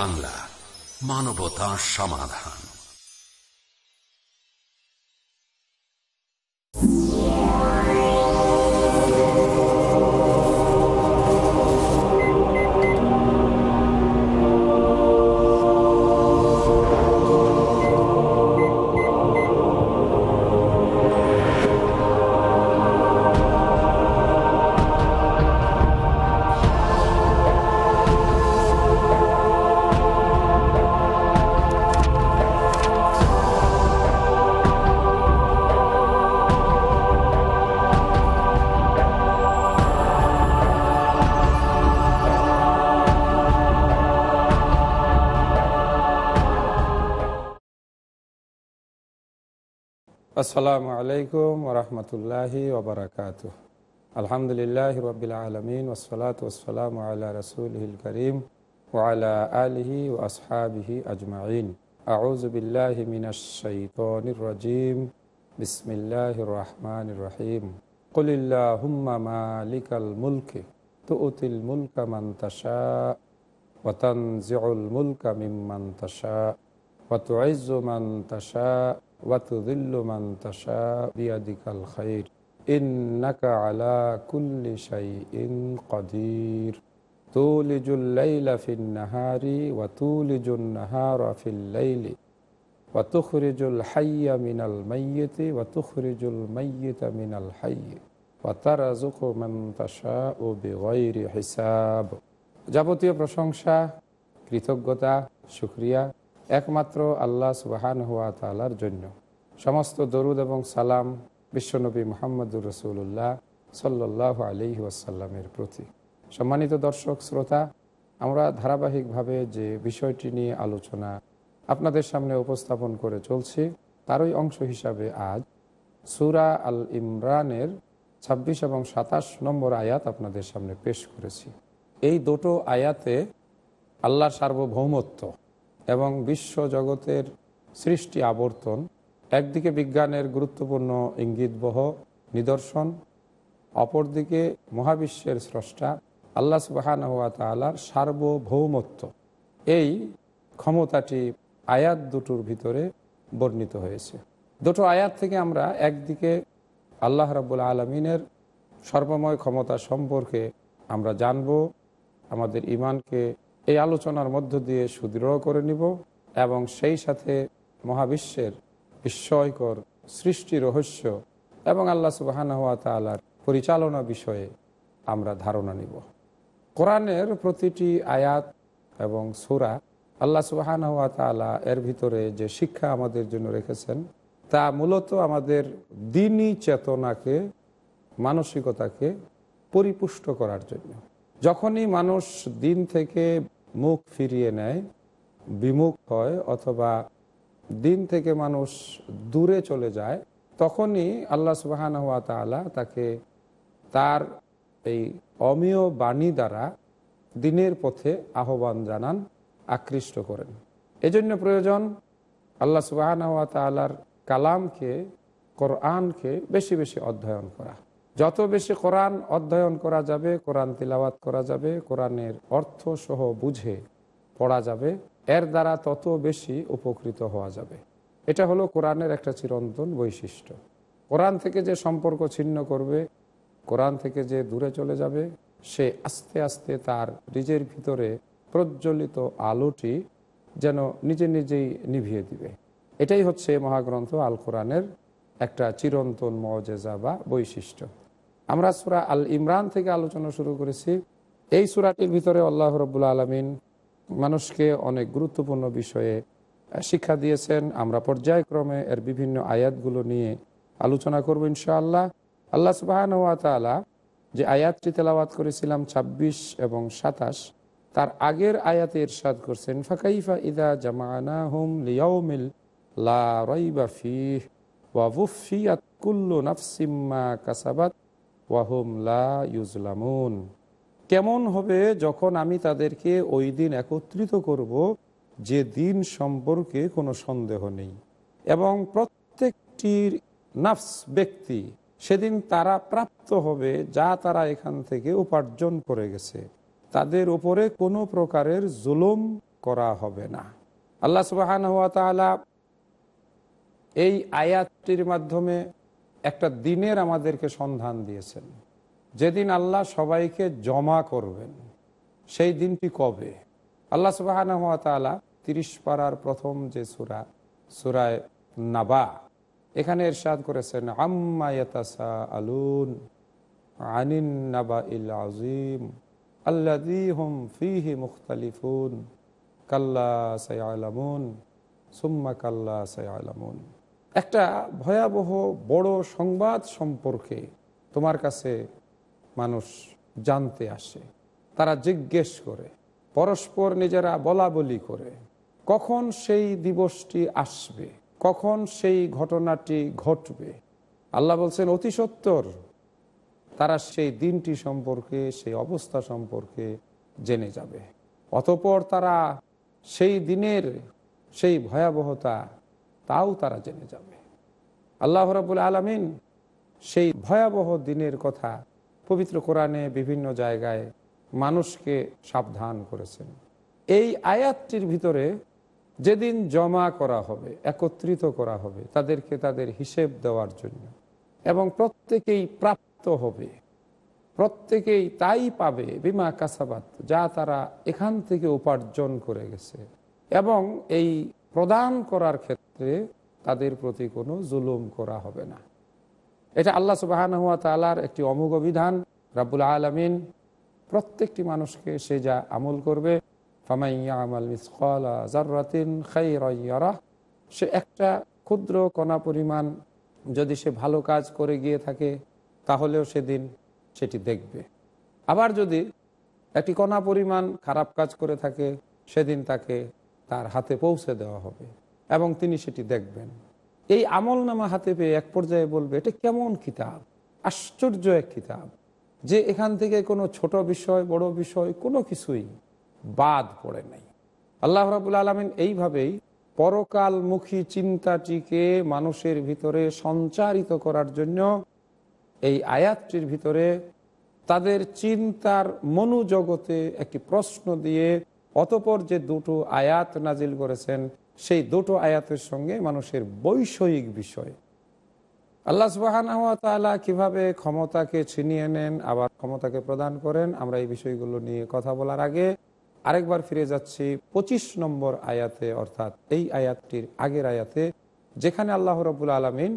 বাংলা মানবতা সমাধান। আসসালামু আলাইকুম ওরহমতুল্লাহি ওবরাকাত আলহামদুলিল্লাহ রবিল আলমিন ওসলাত ওসালাম আল্লাহ রসুলহিল করিম ওয়ালা আলহি ও আসহাবিহি আজমাইন। আউজবিল্লাহি মিনাশাইতনিরজিম বিসমিল্লাহ রহমান রহিম। কলিল্লাহুম্মা মালিকাল মুলকে তুতিল মুলকা মান্তাসা ওয়াতানজিউল মুলকা মিম্মান্তাসা ওয়াতুইজ্জু মান্তাসা وتذل من تشاء بيدك الخير إنك على كل شيء قدير تولج الليل في النهار وتولج النهار في الليل وتخرج الحي من الميت وتخرج الميت من الحي وترزق من تشاء بغير حساب যাবতীয় প্রশংসা কৃতজ্ঞতা সুক্রিয়া একমাত্র আল্লাহ সুবাহান হুয়া তালার জন্য। সমস্ত দরুদ এবং সালাম বিশ্বনবী মোহাম্মদুর রসুল্লাহ সাল্লাহ আলি ওয়াসাল্লামের প্রতি। সম্মানিত দর্শক, শ্রোতা, আমরা ধারাবাহিকভাবে যে বিষয়টি নিয়ে আলোচনা আপনাদের সামনে উপস্থাপন করে চলছি, তারই অংশ হিসাবে আজ সুরা আল ইমরানের ২৬ এবং সাতাশ নম্বর আয়াত আপনাদের সামনে পেশ করেছি। এই দুটো আয়াতে আল্লাহর সার্বভৌমত্ব এবং বিশ্ব জগতের সৃষ্টি আবর্তন, একদিকে বিজ্ঞানের গুরুত্বপূর্ণ ইঙ্গিতবহ নিদর্শন, অপরদিকে মহাবিশ্বের স্রষ্টা, আল্লাহ সুবাহান হাত সার্বভৌমত্ব। এই ক্ষমতাটি আয়াত দুটোর ভিতরে বর্ণিত হয়েছে। দুটো আয়াত থেকে আমরা একদিকে আল্লাহ রাবুল আলমিনের সর্বময় ক্ষমতা সম্পর্কে আমরা জানব, আমাদের ইমানকে এই আলোচনার মধ্য দিয়ে সুদৃঢ় করে নিব এবং সেই সাথে মহাবিশ্বের বিস্ময়কর সৃষ্টি রহস্য এবং আল্লাহ সুবাহানা হাত তালার পরিচালনা বিষয়ে আমরা ধারণা নিব। কোরআনের প্রতিটি আয়াত এবং সুরা আল্লাহ সুবাহান হাত তালা এর ভিতরে যে শিক্ষা আমাদের জন্য রেখেছেন, তা মূলত আমাদের দিনই চেতনাকে, মানসিকতাকে পরিপুষ্ট করার জন্য। যখনই মানুষ দিন থেকে মুখ ফিরিয়ে নেয়, বিমুখ হয় অথবা দিন থেকে মানুষ দূরে চলে যায়, তখনই আল্লাহ সুবাহান হাত তালা তাকে তার এই অমীয় বাণী দ্বারা দিনের পথে আহ্বান জানান, আকৃষ্ট করেন। এজন্য প্রয়োজন আল্লাহ সুবাহান হাত তালার কালামকে, কোরআনকে বেশি বেশি অধ্যয়ন করা। যত বেশি কোরআন অধ্যয়ন করা যাবে, কোরআন তিলাওয়াত করা যাবে, কোরআনের অর্থ সহ বুঝে পড়া যাবে, এর দ্বারা তত বেশি উপকৃত হওয়া যাবে। এটা হলো কোরআনের একটা চিরন্তন বৈশিষ্ট্য। কোরআন থেকে যে সম্পর্ক ছিন্ন করবে, কোরআন থেকে যে দূরে চলে যাবে, সে আস্তে আস্তে তার নিজের ভিতরে প্রজ্বলিত আলোটি যেন নিজে নিজেই নিভিয়ে দিবে। এটাই হচ্ছে মহাগ্রন্থ আল কোরআনের একটা চিরন্তন মজেজা বা বৈশিষ্ট্য। আমরা সুরা আল ইমরান থেকে আলোচনা শুরু করেছি। এই সুরাটির ভিতরে আল্লাহ রবুল্লা আলমিন মানুষকে অনেক গুরুত্বপূর্ণ বিষয়ে শিক্ষা দিয়েছেন। আমরা পর্যায়ক্রমে এর বিভিন্ন আয়াতগুলো নিয়ে আলোচনা করব ইনশাআল্লাহ। আল্লাহ সুবাহান তালা যে আয়াতটি তেলাওয়াত করেছিলাম ২৬ এবং সাতাশ, তার আগের আয়াতে ইরশাদ করছেন, ফাকাইফা ইদা জামানা হুম লিয়াউমিল লা রইবা ফিহ। নাফসিম্মা ইউজলামুন। কেমন হবে যখন আমি তাদেরকে ওই দিন একত্রিত করব যে দিন সম্পর্কে কোনো সন্দেহ নেই। এবং প্রত্যেকটির নাফস ব্যক্তি সেদিন তারা প্রাপ্ত হবে যা তারা এখান থেকে উপার্জন করে গেছে। তাদের উপরে কোনো প্রকারের জুলুম করা হবে না। আল্লাহ তালা এই আয়াতটির মাধ্যমে একটা দিনের আমাদেরকে সন্ধান দিয়েছেন। যেদিন আল্লাহ সবাইকে জমা করবেন, সেই দিনটি কবে? আল্লাহ তালা তিরিশ পাড়ার প্রথম যে সুরা, সুরায় নাবা, এখানে এরশাদ করেছেন আম্মায়াতাসা আলুন আনিন নাবা ইল আজিম আল্লাদি হুম ফিহি মুখতালিফুন, কাল্লা সায়ালামুন, সুম্মা কাল্লা সায়ালামুন। একটা ভয়াবহ বড় সংবাদ সম্পর্কে তোমার কাছে মানুষ জানতে আসে। তারা জিজ্ঞেস করে, পরস্পর নিজেরা বলা বলি করে, কখন সেই দিবসটি আসবে, কখন সেই ঘটনাটি ঘটবে? আল্লাহ বলছেন, অতি সত্তর। তারা সেই দিনটি সম্পর্কে, সেই অবস্থা সম্পর্কে জেনে যাবে। অতপর তারা সেই দিনের সেই ভয়াবহতা তাও তারা জেনে যাবে। আল্লাহ রাবুল আলমিন সেই ভয়াবহ দিনের কথা পবিত্র কোরআনে বিভিন্ন জায়গায় মানুষকে সাবধান করেছেন। এই আয়াতটির ভিতরে যেদিন জমা করা হবে, একত্রিত করা হবে, তাদেরকে তাদের হিসেব দেওয়ার জন্য এবং প্রত্যেকেই প্রাপ্ত হবে, প্রত্যেকেই তাই পাবে, বিমা কাসাবাত, যা তারা এখান থেকে উপার্জন করে গেছে। এবং এই প্রদান করার ক্ষেত্রে তাদের প্রতি কোনো জুলুম করা হবে না। এটা আল্লাহ সুবাহান হুয়া তালার একটি অমুগ বিধান। রাবুল আলমিন প্রত্যেকটি মানুষকে সে যা আমল করবে সে একটা ক্ষুদ্র কণা পরিমাণ যদি সে ভালো কাজ করে গিয়ে থাকে, তাহলেও সেদিন সেটি দেখবে। আবার যদি একটি কণা পরিমাণ খারাপ কাজ করে থাকে, সেদিন তাকে তার হাতে পৌঁছে দেওয়া হবে। এবং তিনি সেটি দেখবেন। এই আমল নামা হাতে পেয়ে এক পর্যায়ে বলবে, এটা কেমন কিতাব? আশ্চর্য এক কিতাব, যে এখান থেকে কোনো ছোট বিষয়, বড় বিষয়, কোনো কিছুই বাদ পড়ে নাই। আল্লাহ রাবুল আলমিন এইভাবেই পরকালমুখী চিন্তাটিকে মানুষের ভিতরে সঞ্চারিত করার জন্য এই আয়াতটির ভিতরে তাদের চিন্তার মনোজগতে একটি প্রশ্ন দিয়ে অতপর যে দুটো আয়াত নাজিল করেছেন, সেই দুটো আয়াতের সঙ্গে মানুষের বৈষয়িক বিষয়। আল্লাহ সুবাহানা কীভাবে ক্ষমতাকে ছিনিয়ে নেন, আবার ক্ষমতাকে প্রদান করেন, আমরা এই বিষয়গুলো নিয়ে কথা বলার আগে আরেকবার ফিরে যাচ্ছি ২৫ নম্বর আয়াতে, অর্থাৎ এই আয়াতটির আগের আয়াতে, যেখানে আল্লাহ রবুল আলমিন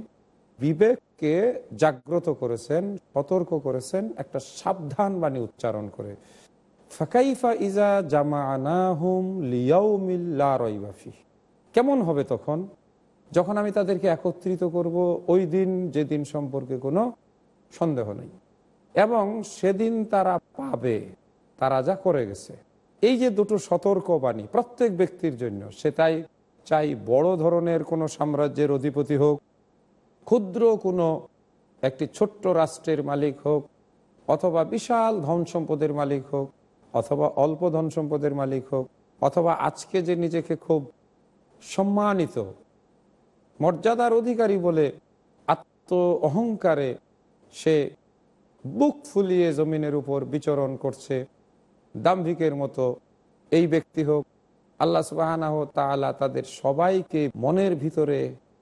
বিবেককে জাগ্রত করেছেন, সতর্ক করেছেন, একটা সাবধান বাণী উচ্চারণ করে। ফাকাইফা ইজা জামা আনাহুম লিয়াউমিল্লা রইবাফি কেমন হবে তখন? যখন আমি তাদেরকে একত্রিত করব, ওই দিন যে দিন সম্পর্কে কোনো সন্দেহ নেই। এবং সেদিন তারা পাবে, তারা যা করে গেছে। এই যে দুটো সতর্ক বাণী প্রত্যেক ব্যক্তির জন্য, সেটাই চাই বড় ধরনের কোনো সাম্রাজ্যের অধিপতি হোক, ক্ষুদ্র কোনো একটি ছোট্ট রাষ্ট্রের মালিক হোক, অথবা বিশাল ধন সম্পদের মালিক হোক অথবা অল্প ধন সম্পদের মালিক হোক, অথবা আজকে যে নিজেকে খুব সম্মানিত, মর্যাদার অধিকারী বলে আত্ম অহংকারে সে বুক ফুলিয়ে জমিনের উপর বিচরণ করছে, দাম্ভিকের মতো এই ব্যক্তি হোক, আল্লাহ সুবাহানাহ তালা তাদের সবাইকে মনের ভিতরে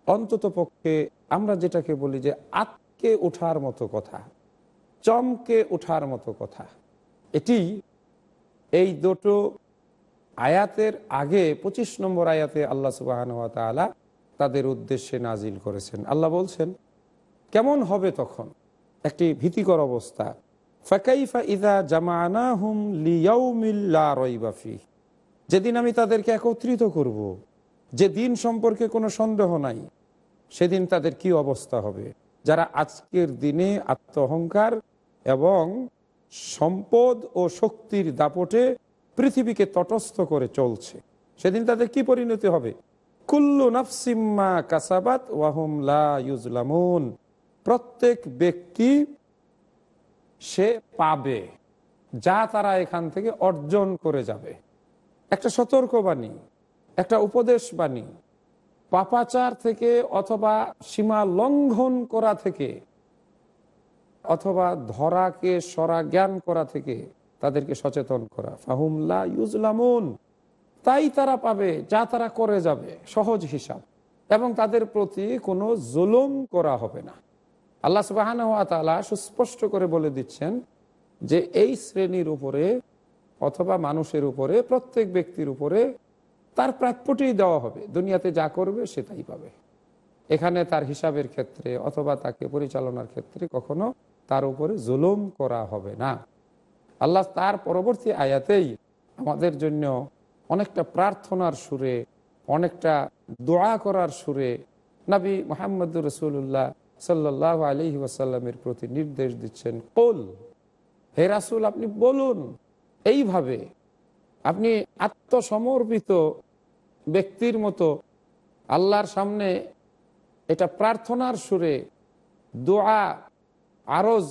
অন্তত পক্ষে আমরা যেটাকে বলি যে আতকে ওঠার মতো কথা, চমকে ওঠার মতো কথা। এটি এই দুটো আয়াতের আগে ২৫ নম্বর আয়াতে আল্লাহ সুবাহান তালা তাদের উদ্দেশ্যে নাজিল করেছেন। আল্লাহ বলছেন, কেমন হবে তখন একটি ভীতিকর অবস্থা? ফাকাইফা ইদা জামানা হুম লিয়াউমিল্লাফি যেদিন আমি তাদেরকে একত্রিত করব। যে দিন সম্পর্কে কোনো সন্দেহ নাই, সেদিন তাদের কি অবস্থা হবে? যারা আজকের দিনে আত্মহংকার এবং সম্পদ ও শক্তির দাপটে পৃথিবীকে তটস্থ করে চলছে। সেদিন তাদের কি পরিণতি হবে? কুল্লু নাফসিম্মা কাসাবাত ওয়াহুম লা ইউজলামুন প্রত্যেক ব্যক্তি সে পাবে, যা তারা এখান থেকে অর্জন করে যাবে। একটা সতর্কবাণী, একটা উপদেশ বাণী পাপাচার থেকে অথবা সীমা লঙ্ঘন করা থেকে অথবা ধরাকে সরা জ্ঞান করা থেকে তাদেরকে সচেতন করা। ফাহুমলা ইউজলামুন। তাই তারা পাবে, যা তারা করে যাবে, সহজ হিসাব। এবং তাদের প্রতি কোনো জুলুম করা হবে না। আল্লাহ সুবাহান তালা সুস্পষ্ট করে বলে দিচ্ছেন যে এই শ্রেণির উপরে অথবা মানুষের উপরে, প্রত্যেক ব্যক্তির উপরে তার প্রাপ্যটি দেওয়া হবে। দুনিয়াতে যা করবে সেটাই পাবে। এখানে তার হিসাবের ক্ষেত্রে অথবা তাকে পরিচালনার ক্ষেত্রে কখনো তার উপরে জুলুম করা হবে না। আল্লাহ তার পরবর্তী আয়াতেই আমাদের জন্য অনেকটা প্রার্থনার সুরে, অনেকটা দোয়া করার সুরে নবী মোহাম্মদুর রসুল্লাহ সাল্লাহ আলি ওয়াসাল্লামের প্রতি নির্দেশ দিচ্ছেন, কোল, হে রাসুল, আপনি বলুন। এইভাবে আপনি আত্মসমর্পিত ব্যক্তির মতো আল্লাহর সামনে এটা প্রার্থনার সুরে, দোয়া, আরজ,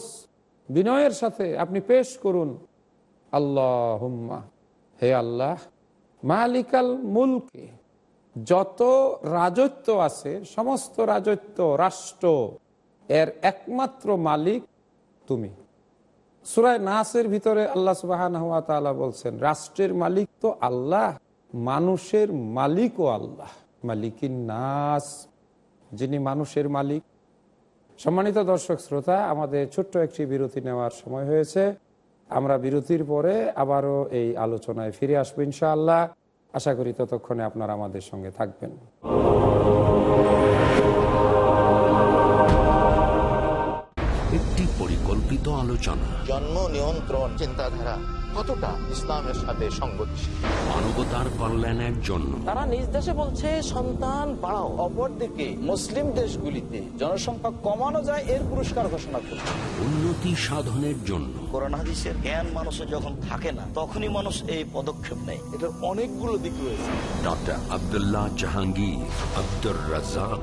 বিনয়ের সাথে আপনি পেশ করুন। আল্লাহ হে আল্লাহ, মালিকাল মুলকে, যত রাজত্ব আছে, সমস্ত রাজত্ব, রাষ্ট্র, এর একমাত্র মালিক তুমি। সুরায় নাসের ভিতরে আল্লাহ সুবাহান হাত বলছেন, রাষ্ট্রের মালিক তো আল্লাহ, মানুষের মালিকও আল্লাহ। মালিকিন নাস যিনি মানুষের মালিক। সম্মানিত দর্শক শ্রোতা আমাদের ছোট্ট একটি বিরতি নেওয়ার সময় হয়েছে। আমরা বিরতির পরে আবারও এই আলোচনায় ফিরে আসব ইনশাআল্লাহ। আশা করি ততক্ষণে আপনারা আমাদের সঙ্গে থাকবেন। একটি পরিকল্পিত আলোচনা। জন্ম নিয়ন্ত্রণ চিন্তাধারা। কতটা ইসলামের সাথে সংগতিশীল? মানবতার কল্যাণের জন্য। তারা নিজ দেশে বলছে সন্তান বাড়াও অপরদিকে মুসলিম দেশগুলিতে জনসংখ্যা কমানো যায় এর পুরস্কার ঘোষণা করছে উন্নতি সাধনের জন্য। কোরআন হাদিসের জ্ঞান মানুষের যখন থাকে না তখনই মানুষ এই পদক্ষেপ নেয়। এটার অনেকগুলো দিক রয়েছে। ডক্টর আবদুল্লাহ জাহাঙ্গীর আব্দুর রাজাক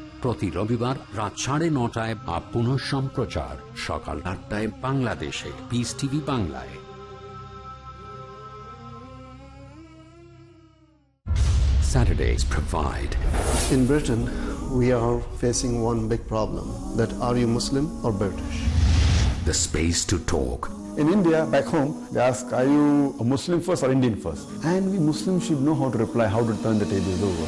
প্রতি রবিবার রাত সাড়ে নটায় বা পুনঃ সম্প্রচার সকাল আটটায় বাংলাদেশে পিস টিভি বাংলায় Saturdays provide In Britain, we are facing one big problem that are you Muslim or British? the space to talk In India, back home, they ask, are you a Muslim first or Indian first? And we Muslims should know how to reply, how to turn the tables over.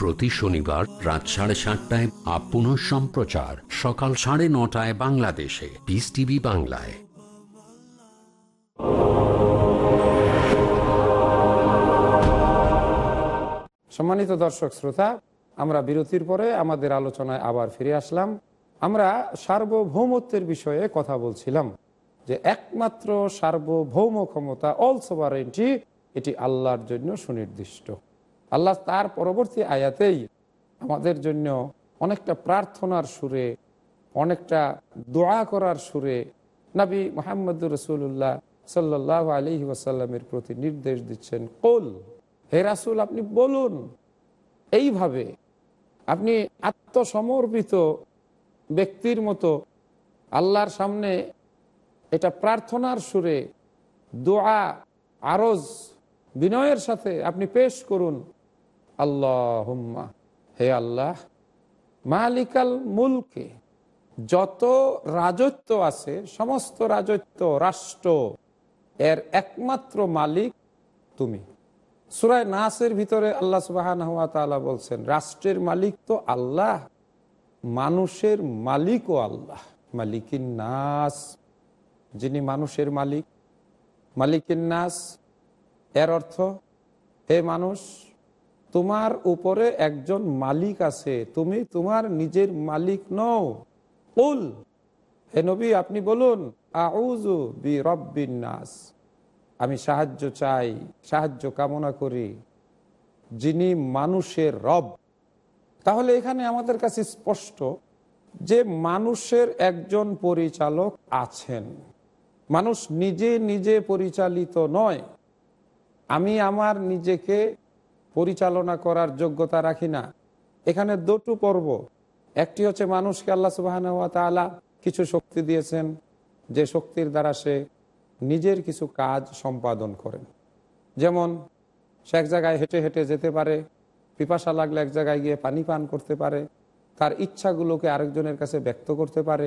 প্রতি শনিবার রাত সাড়ে সাতটায় up পুনঃ সম্প্রচার, সকাল সাড়ে নটায় বাংলাদেশে। পিস টিভি বাংলায়। সম্মানিত দর্শক শ্রোতা, আমরা বিরতির পরে আমাদের আলোচনায় আবার ফিরে আসলাম। আমরা সার্বভৌমত্বের বিষয়ে কথা বলছিলাম যে একমাত্র সার্বভৌম ক্ষমতা অল সোভারেন্টি এটি আল্লাহর জন্য সুনির্দিষ্ট। আল্লাহ তার পরবর্তী আয়াতেই আমাদের জন্য অনেকটা প্রার্থনার সুরে, অনেকটা দোয়া করার সুরে নবী মোহাম্মদুর রসুল্লাহ সাল্লাহ আলি ওয়াসাল্লামের প্রতি নির্দেশ দিচ্ছেন, কোল, হে রাসুল, আপনি বলুন। এইভাবে আপনি আত্মসমর্পিত ব্যক্তির মতো আল্লাহর সামনে এটা প্রার্থনার সুরে দোয়া, আরজ, বিনয়ের সাথে আপনি পেশ করুন। আল্লাহ হে আল্লাহ, মালিকাল মুলকে, যত রাজত্ব আছে, সমস্ত রাজত্ব রাষ্ট্র, এর একমাত্র মালিক তুমি। সুরায় নাসের ভিতরে আল্লাহ সুবাহান বলছেন, রাষ্ট্রের মালিক তো আল্লাহ, মানুষের মালিকও আল্লাহ। মালিকিন নাস, যিনি মানুষের মালিক, মালিকিন নাস, এর অর্থ, হে মানুষ তোমার উপরে একজন মালিক আছে, তুমি তোমার নিজের মালিক নও। উল হে নবী, আপনি বলুন আউজু বি রব্বিন নাস। আমি সাহায্য চাই, সাহায্য কামনা করি, যিনি মানুষের রব। তাহলে এখানে আমাদের কাছে স্পষ্ট যে মানুষের একজন পরিচালক আছেন। মানুষ নিজে নিজে পরিচালিত নয়। আমি আমার নিজেকে পরিচালনা করার যোগ্যতা রাখি না। এখানে দুটো পর্ব। একটি হচ্ছে মানুষকে আল্লাহ সুবাহ কিছু শক্তি দিয়েছেন, যে শক্তির দ্বারা সে নিজের কিছু কাজ সম্পাদন করেন। যেমন, সে এক জায়গায় হেঁটে হেঁটে যেতে পারে, পিপাসা লাগলে এক জায়গায় গিয়ে পানি পান করতে পারে, তার ইচ্ছাগুলোকে আরেকজনের কাছে ব্যক্ত করতে পারে,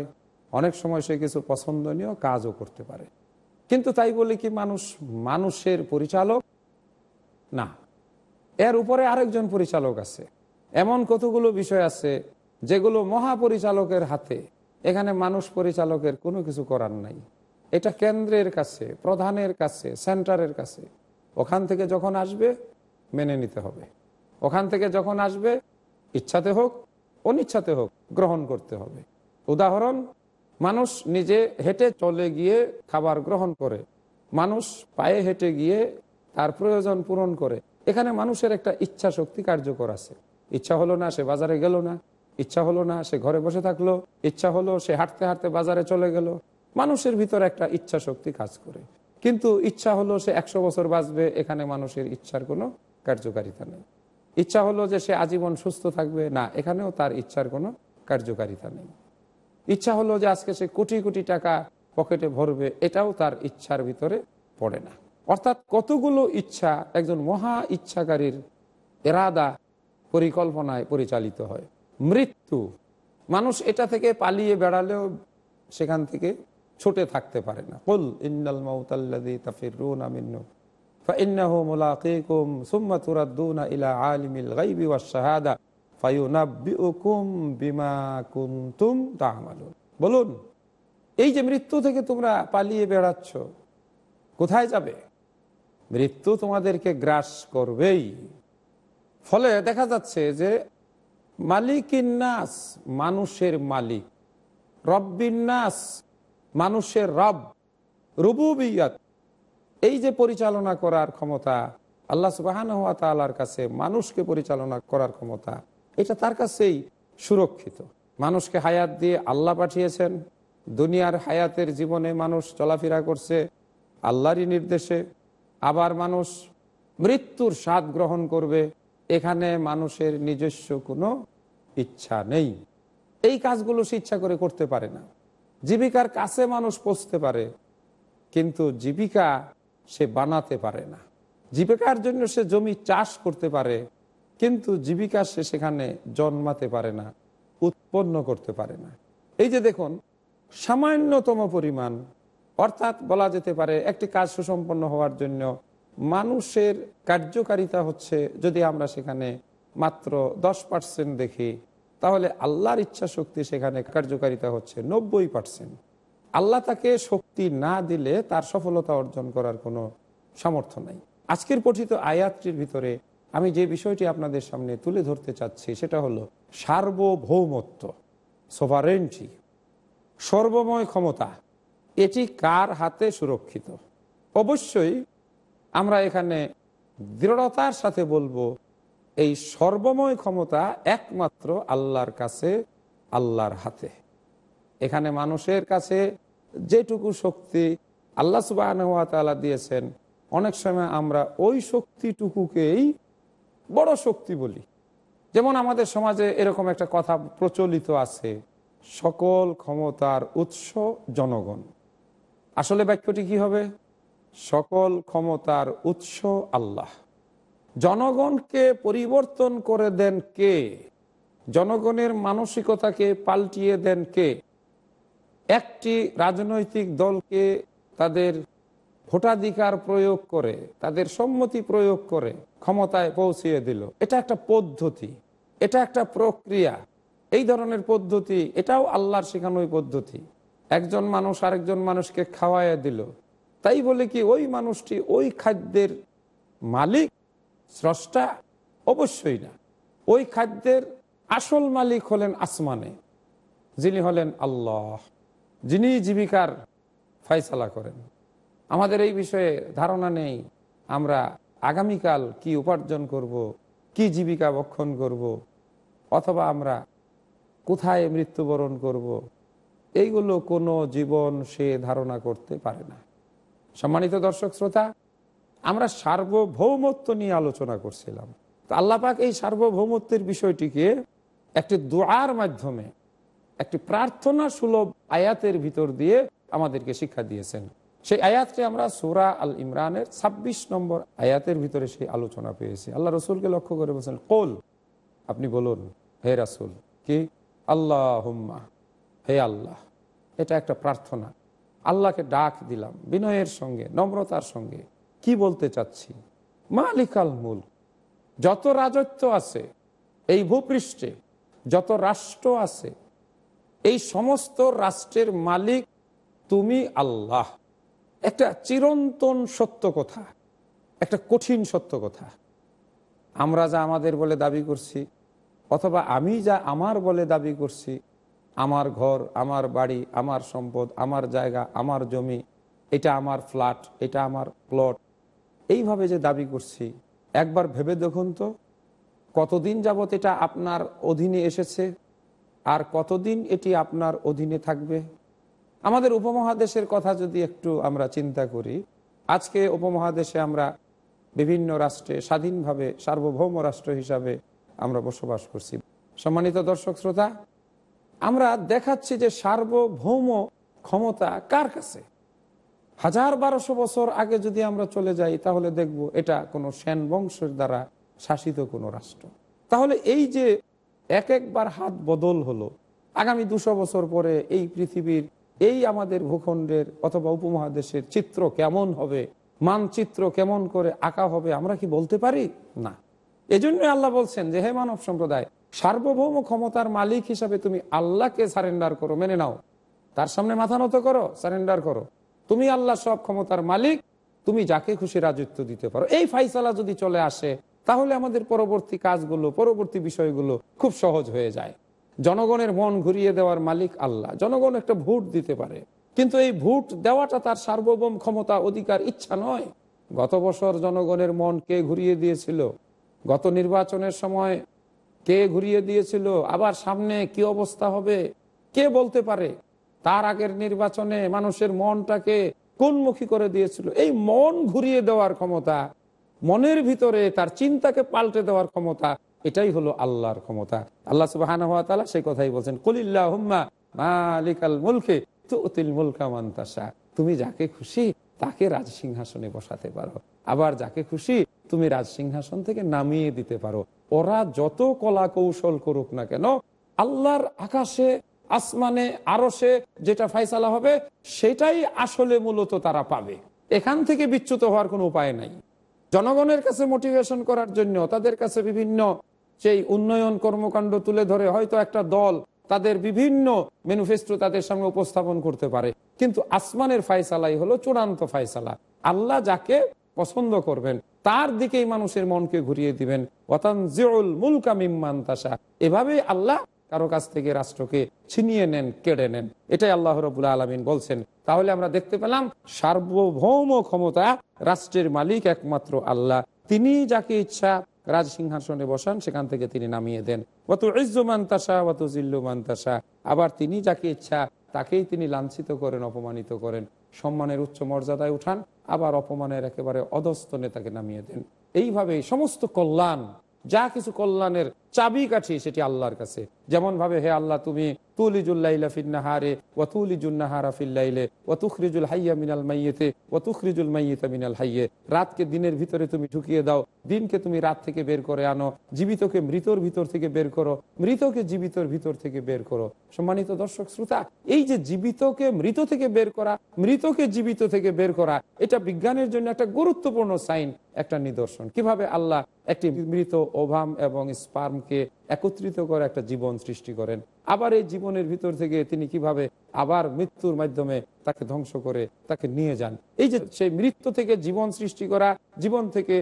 অনেক সময় সে কিছু পছন্দনীয় কাজও করতে পারে। কিন্তু তাই বলে কি মানুষ মানুষের পরিচালক? না। এর উপরে আরেকজন পরিচালক আছে। এমন কতগুলো বিষয় আছে যেগুলো মহাপরিচালকের হাতে। এখানে মানুষ পরিচালকের কোনো কিছু করার নাই। এটা কেন্দ্রের কাছে, প্রধানের কাছে, সেন্টারের কাছে। ওখান থেকে যখন আসবে, মেনে নিতে হবে। ওখান থেকে যখন আসবে, ইচ্ছাতে হোক, অনিচ্ছাতে হোক, গ্রহণ করতে হবে। উদাহরণ, মানুষ নিজে হেঁটে চলে গিয়ে খাবার গ্রহণ করে। মানুষ পায়ে হেঁটে গিয়ে তার প্রয়োজন পূরণ করে। এখানে মানুষের একটা ইচ্ছা শক্তি কার্যকর আছে। ইচ্ছা হলো না সে বাজারে গেল না। ইচ্ছা হলো না সে ঘরে বসে থাকল। ইচ্ছা হলো সে হাঁটতে হাঁটতে বাজারে চলে গেল। মানুষের ভিতরে একটা ইচ্ছা শক্তি কাজ করে। কিন্তু ইচ্ছা হলো সে একশো বছর বাঁচবে, এখানে মানুষের ইচ্ছার কোনো কার্যকারিতা নেই। ইচ্ছা হলো যে সে আজীবন সুস্থ থাকবে, না, এখানেও তার ইচ্ছার কোনো কার্যকারিতা নেই। ইচ্ছা হলো যে আজকে সে কোটি কোটি টাকা পকেটে ভরবে, এটাও তার ইচ্ছার ভিতরে পড়ে না। অর্থাৎ কতগুলো ইচ্ছা একজন মহা ইচ্ছাকারীর এরাদা পরিকল্পনায় পরিচালিত হয়। মৃত্যু, মানুষ এটা থেকে পালিয়ে বেড়ালেও সেখান থেকে ছুটে থাকতে পারে না। কুল ইন্নাল মাউতাল্লাযী তাফিরুনা মিন্নু ফাইন্নাহু মুলাকীকুম সুম্মা তুরাদ্দুনা ইলা আলিমিল গায়বি ওয়াশ শাহাদা, ফায়ুনাব্বিউকুম বিমা কুনতুম তা'মালুন। বলুন, এই যে মৃত্যু থেকে তোমরা পালিয়ে বেড়াচ্ছ, কোথায় যাবে? মৃত্যু তোমাদেরকে গ্রাস করবেই। ফলে দেখা যাচ্ছে যে মালিকিন্নাস মানুষের মালিক, রব্বিন্নাস মানুষের রব, রুবুবিয়াত। এই যে পরিচালনা করার ক্ষমতা, আল্লাহ সুবাহান হাত তালার কাছে মানুষকে পরিচালনা করার ক্ষমতা, এটা তার কাছেই সুরক্ষিত। মানুষকে হায়াত দিয়ে আল্লাহ পাঠিয়েছেন, দুনিয়ার হায়াতের জীবনে মানুষ চলাফেরা করছে, আল্লাহরই নির্দেশে। আবার মানুষ মৃত্যুর স্বাদ গ্রহণ করবে। এখানে মানুষের নিজস্ব কোনো ইচ্ছা নেই। এই কাজগুলো সে ইচ্ছা করে করতে পারে না। জীবিকার কাছে মানুষ পৌঁছতে পারে, কিন্তু জীবিকা সে বানাতে পারে না। জীবিকার জন্য সে জমি চাষ করতে পারে, কিন্তু জীবিকা সে সেখানে জন্মাতে পারে না, উৎপন্ন করতে পারে না। এই যে দেখুন, সামান্যতম পরিমাণ অর্থাৎ বলা যেতে পারে একটি কাজ সুসম্পন্ন হওয়ার জন্য মানুষের কার্যকারিতা হচ্ছে যদি আমরা সেখানে মাত্র দশ পার্সেন্ট দেখি, তাহলে আল্লাহর ইচ্ছা শক্তি সেখানে কার্যকারিতা হচ্ছে নব্বই পার্সেন্ট আল্লাহ তাকে শক্তি না দিলে তার সফলতা অর্জন করার কোনো সামর্থ্য নাই। আজকের পঠিত আয়াতটির ভিতরে আমি যে বিষয়টি আপনাদের সামনে তুলে ধরতে চাচ্ছি, সেটা হলো সার্বভৌমত্ব সোভারেন্টি সর্বময় ক্ষমতা। এটি কার হাতে সুরক্ষিত? অবশ্যই আমরা এখানে দৃঢ়তার সাথে বলব, এই সর্বময় ক্ষমতা একমাত্র আল্লাহর কাছে, আল্লাহর হাতে। এখানে মানুষের কাছে যেটুকু শক্তি আল্লাহ সুবাহ দিয়েছেন, অনেক সময় আমরা ওই শক্তিটুকুকেই বড় শক্তি বলি। যেমন আমাদের সমাজে এরকম একটা কথা প্রচলিত আছে, সকল ক্ষমতার উৎস জনগণ। আসলে বাক্যটি কি হবে? সকল ক্ষমতার উৎস আল্লাহ। জনগণকে পরিবর্তন করে দেন কে? জনগণের মানসিকতাকে পাল্টিয়ে দেন কে? একটি রাজনৈতিক দলকে তাদের ভোটাধিকার প্রয়োগ করে, তাদের সম্মতি প্রয়োগ করে ক্ষমতায় পৌঁছিয়ে দিল। এটা একটা পদ্ধতি, এটা একটা প্রক্রিয়া। এই ধরনের পদ্ধতি, এটাও আল্লাহর শেখানোই পদ্ধতি। একজন মানুষ আরেকজন মানুষকে খাওয়াইয়া দিল। তাই বলে কি, ওই মানুষটি ওই খাদ্যের মালিক, স্রষ্টা? অবশ্যই না। ওই খাদ্যের আসল মালিক হলেন আসমানে, যিনি হলেন আল্লাহ, যিনি জীবিকার ফয়সালা করেন। আমাদের এই বিষয়ে ধারণা নেই, আমরা আগামীকাল কি উপার্জন করব, কি জীবিকা বক্ষণ করব, অথবা আমরা কোথায় মৃত্যুবরণ করব এইগুলো কোনো জীবন সে ধারণা করতে পারে না। সম্মানিত দর্শক শ্রোতা, আমরা সার্বভৌমত্ব নিয়ে আলোচনা করছিলাম। আল্লাপাক এই সার্বভৌমত্বের বিষয়টিকে একটি দোয়ার মাধ্যমে, একটি প্রার্থনা সুলভ আয়াতের ভিতর দিয়ে আমাদেরকে শিক্ষা দিয়েছেন। সেই আয়াতটি আমরা সুরা আল ইমরানের ২৬ নম্বর আয়াতের ভিতরে সেই আলোচনা পেয়েছি। আল্লাহ রসুলকে লক্ষ্য করে বলছেন, কোল, আপনি বলুন, হে রাসুল, কি? আল্লাহ হে আল্লাহ, এটা একটা প্রার্থনা। আল্লাহকে ডাক দিলাম, বিনয়ের সঙ্গে, নম্রতার সঙ্গে। কি বলতে চাচ্ছি? মালিকাল মূল যত রাজত্ব আছে, এই ভূপৃষ্ঠে, যত রাষ্ট্র আছে, এই সমস্ত রাষ্ট্রের মালিক তুমি আল্লাহ। একটা চিরন্তন সত্য কথা, একটা কঠিন সত্য কথা। আমরা যা আমাদের বলে দাবি করছি, অথবা আমি যা আমার বলে দাবি করছি আমার ঘর, আমার বাড়ি, আমার সম্পদ, আমার জায়গা, আমার জমি, এটা আমার ফ্ল্যাট, এটা আমার প্লট। এইভাবে যে দাবি করছি, একবার ভেবে দেখুন তো, কতদিন যাবত এটা আপনার অধীনে এসেছে আর কতদিন এটি আপনার অধীনে থাকবে? আমাদের উপমহাদেশের কথা যদি একটু আমরা চিন্তা করি, আজকে উপমহাদেশে আমরা বিভিন্ন রাষ্ট্রে স্বাধীনভাবে সার্বভৌম রাষ্ট্র হিসাবে আমরা বসবাস করছি। সম্মানিত দর্শক, শ্রোতা আমরা দেখাচ্ছি যে সার্বভৌম ক্ষমতা কার কাছে? হাজার বারোশো বছর আগে যদি আমরা চলে যাই, তাহলে দেখব এটা কোনো সেন বংশের দ্বারা শাসিত কোনো রাষ্ট্র। তাহলে এই যে এক একবার হাত বদল হলো, আগামী দুশো বছর পরে এই পৃথিবীর, এই আমাদের ভূখণ্ডের অথবা উপমহাদেশের চিত্র কেমন হবে, মানচিত্র কেমন করে আঁকা হবে, আমরা কি বলতে পারি? না। এজন্য আল্লাহ বলছেন যে, হে মানব সম্প্রদায় সার্বভৌম ক্ষমতার মালিক হিসাবে তুমি আল্লাহকে সারেন্ডার করো, মেনে নাও। তার সামনে মাথা নত করো সারেন্ডার করো। তুমি আল্লাহ সব ক্ষমতার মালিক, তুমি যাকে খুশি রাজত্ব দিতে পারো। এই ফাইসালা যদি চলে আসে, তাহলে আমাদের পরবর্তী কাজগুলো, পরবর্তী বিষয়গুলো খুব সহজ হয়ে যায়। জনগণের মন ঘুরিয়ে দেওয়ার মালিক আল্লাহ। জনগণ একটা ভোট দিতে পারে। কিন্তু এই ভোট দেওয়াটা তার সার্বভৌম ক্ষমতা, অধিকার, ইচ্ছা নয়। গত বছর জনগণের মন কে ঘুরিয়ে দিয়েছিল? গত নির্বাচনের সময় কে ঘুরিয়ে দিয়েছিল? আবার সামনে কি অবস্থা হবে? কে বলতে পারে? তার আগের নির্বাচনে মানুষের মনটাকে কোনমুখী করে দিয়েছিল। এই মন ঘুরিয়ে দেওয়ার ক্ষমতা, মনের ভিতরে তার চিন্তাকে পাল্টে দেওয়ার ক্ষমতা, এটাই হলো আল্লাহর ক্ষমতা। আল্লাহ সুবাহ সেই কথাই বলছেন কলিল্লাহ তুমি যাকে খুশি তাকে রাজ সিংহাসনে বসাতে পারো। আবার যাকে খুশি তুমি রাজ সিংহাসন থেকে নামিয়ে দিতে পারো। ওরা যত কলা কৌশল করুক না কেন, আল্লাহর আকাশে, আসমানে আরসে যেটা ফাইসালা হবে, সেটাই আসলে মূলত তারা পাবে। এখান থেকে বিচ্যুত হওয়ার কোনো উপায় নাই। জনগণের কাছে মোটিভেশন করার জন্য, তাদের কাছে বিভিন্ন সেই উন্নয়ন কর্মকাণ্ড তুলে ধরে, হয়তো একটা দল তাদের বিভিন্ন ম্যানিফেস্টো তাদের সামনে উপস্থাপন করতে পারে। কিন্তু আসমানের ফাইসালাই হলো চূড়ান্ত ফাইসালা আল্লাহ যাকে পছন্দ করবেন, তার দিকেই মানুষের মনকে ঘুরিয়ে দিবেন। মুলকা মিম্মান্তাসা এভাবে আল্লাহ কারও কাছ থেকে রাষ্ট্রকে ছিনিয়ে নেন, কেড়ে নেন। এটাই আল্লাহ রবুল্লা আলমিন বলছেন। তাহলে আমরা দেখতে পেলাম, সার্বভৌম ক্ষমতা রাষ্ট্রের মালিক একমাত্র আল্লাহ। তিনি যাকে ইচ্ছা রাজ সিংহাসনে বসান, সেখান থেকে তিনি নামিয়ে দেন। অত ইজ্জুমান্তাসা অত জিল্লুমান্তাসা আবার তিনি যাকে ইচ্ছা, তাকেই তিনি লাঞ্ছিত করেন, অপমানিত করেন। সম্মানের উচ্চ মর্যাদায় উঠান। আবার অপমানের একেবারে অধস্ত নেতাকে নামিয়ে দেন। এইভাবে সমস্ত কল্যাণ যা কিছু কল্যাণের চাবি কাঠি সেটি আল্লাহর কাছে। যেমন ভাবে হে আল্লাহ, তুমি সম্মানিত দর্শক, শ্রোতা, এই যে জীবিতকে মৃত থেকে বের করা, মৃতকে জীবিত থেকে বের করা, এটা বিজ্ঞানের জন্য একটা গুরুত্বপূর্ণ সাইন, একটা নিদর্শন। কীভাবে আল্লাহ একটি মৃত ওভাম এবং স্পার্মকে একত্রিত করে একটা জীবন সৃষ্টি করেন। আবার এই জীবনের ভিতর থেকে তিনি কীভাবে আবার মৃত্যুর মাধ্যমে তাকে ধ্বংস করে তাকে নিয়ে যান। এই যে সেই মৃত্যু থেকে জীবন সৃষ্টি করা, জীবন থেকে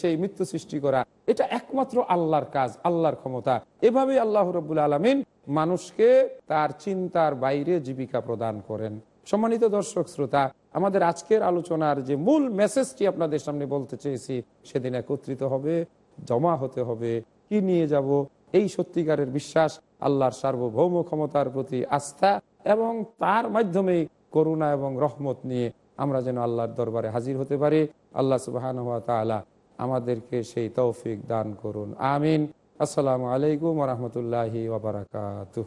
সেই মৃত্যু সৃষ্টি করা, এটা একমাত্র আল্লাহর কাজ, আল্লাহর ক্ষমতা। এভাবে আল্লাহ রব্বুল আলমিন মানুষকে তার চিন্তার বাইরে জীবিকা প্রদান করেন। সম্মানিত দর্শক, শ্রোতা, আমাদের আজকের আলোচনার যে মূল মেসেজটি আপনাদের সামনে বলতে চেয়েছি, সেদিন একত্রিত হবে, জমা হতে হবে কি নিয়ে যাব? এই সত্যিকারের বিশ্বাস আল্লাহর সার্বভৌম ক্ষমতার প্রতি আস্থা এবং তার মাধ্যমে করুণা এবং রহমত নিয়ে আমরা যেন আল্লাহর দরবারে হাজির হতে পারি। আল্লাহ সুবাহান হাত তালা আমাদেরকে সেই তৌফিক দান করুন। আমিন। আসসালামু আলাইকুম রহমতুল্লাহি ওবরাকাতুহ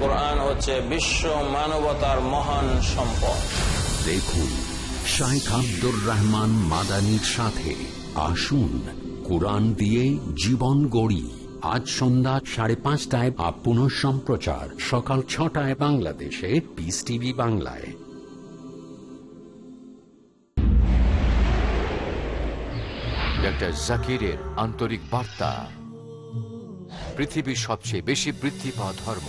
কোরআন হচ্ছে বিশ্ব মানবতার মহান সম্পদ। দেখুন শাইখ আব্দুর রহমান মাদানির সাথে আসুন কোরআন দিয়ে জীবন গড়ি। আজ সন্ধ্যা সাড়ে পাঁচটায় বা পুনঃ সম্প্রচার সকাল ছটায় বাংলাদেশে পিস টিভি বাংলায়। ডক্টর জাকিরের আন্তরিক বার্তা। পৃথিবীর সবচেয়ে বেশি বৃদ্ধি পাওয়া ধর্ম।